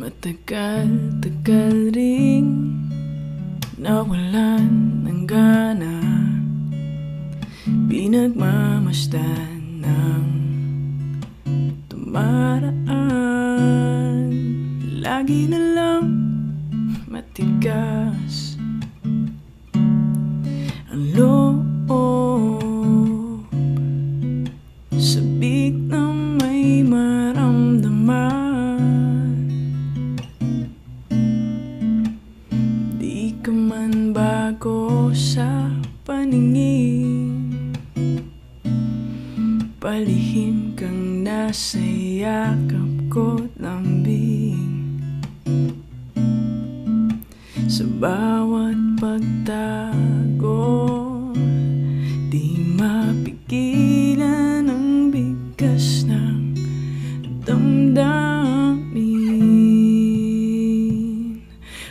Matagal-tagal ring nawalan ng gana. Pinagmamasdan ng tumaraan. Lagi na lang matigas may maramdaman. Di ka man bago sa paningin. Palihim kang nasa yakap ko't lambing. Sa bawat pagtago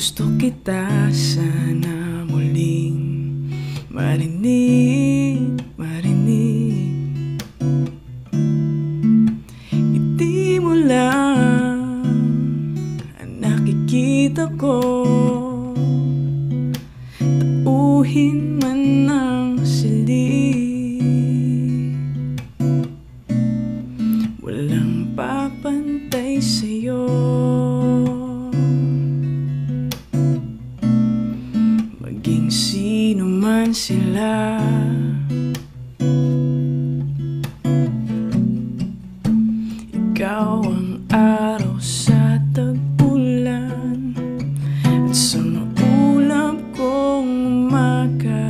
Gusto kita sana muling marinig, marinig. Hindi mo lang ang nakikita ko. Tauhin man ang silid. Walang papantay sa'yo Maging sino man sila. Ikaw ang araw sa tagpulan At sa maulap kong umaga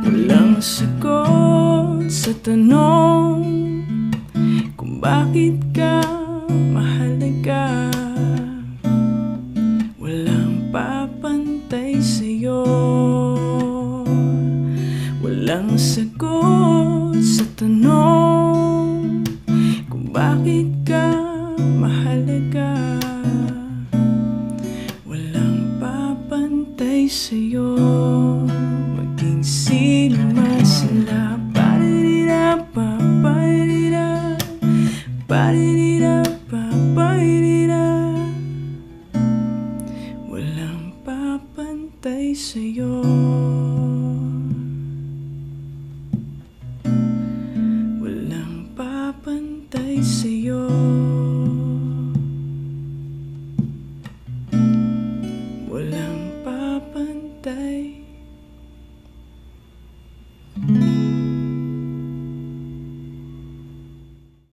Walang sagot sa tanong Kung bakit Walang sagot sa tanong Kung bakit ka mahalaga. Walang papantay sa'yo